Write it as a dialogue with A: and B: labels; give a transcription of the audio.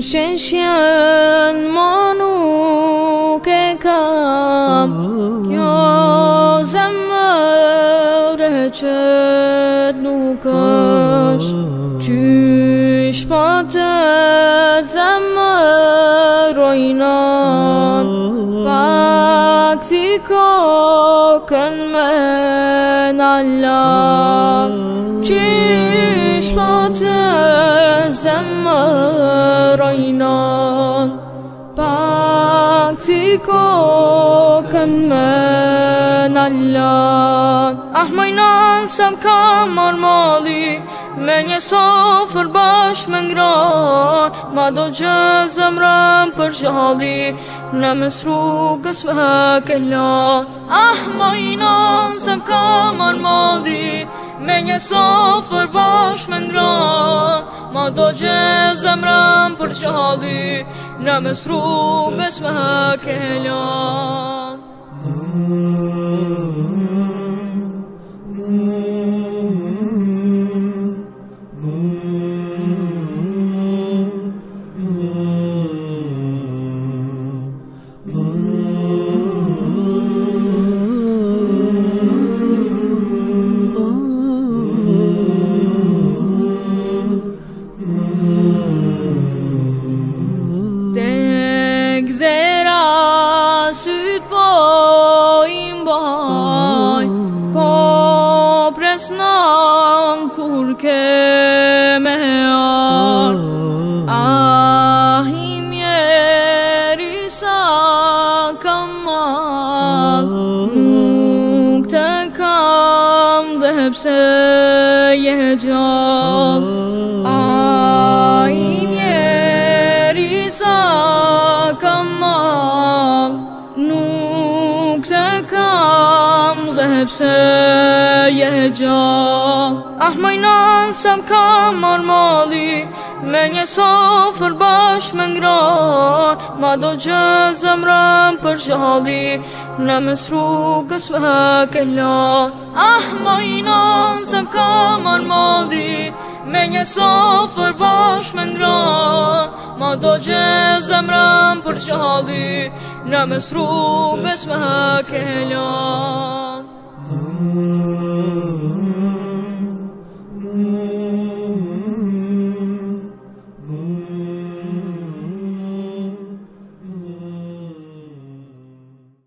A: sheshjen më nuk e kam Kjo zemërë që nuk është Qysh pa po të zemërojna Pak si kokën me në Qysh pa po zemërajna Pak ti kokën me nallan Ah majnan se më kam Me një sofër bash me ngran Ma do gjë zemrën për gjalli Në mes rrugës vë kella Ah majnan se më kam Me një sofër bash me ndra Ma do gjez dhe mram për qali Në mes rrugës me kella که مهار آهیم یری ساکمال نوکتکم ذهب سیهجال آهیم یری ساکمال dhe pse je gja Ah majnan sa m'ka marr mali Me një sofer bashk me ngra Ma do gjë zemrën për gjalli Në mes rrugës vë kella Ah majnan sa m'ka marr mali Me një sofer bashk me ngra Ma do gjë zemrën për gjalli Në mes rrugës vë kella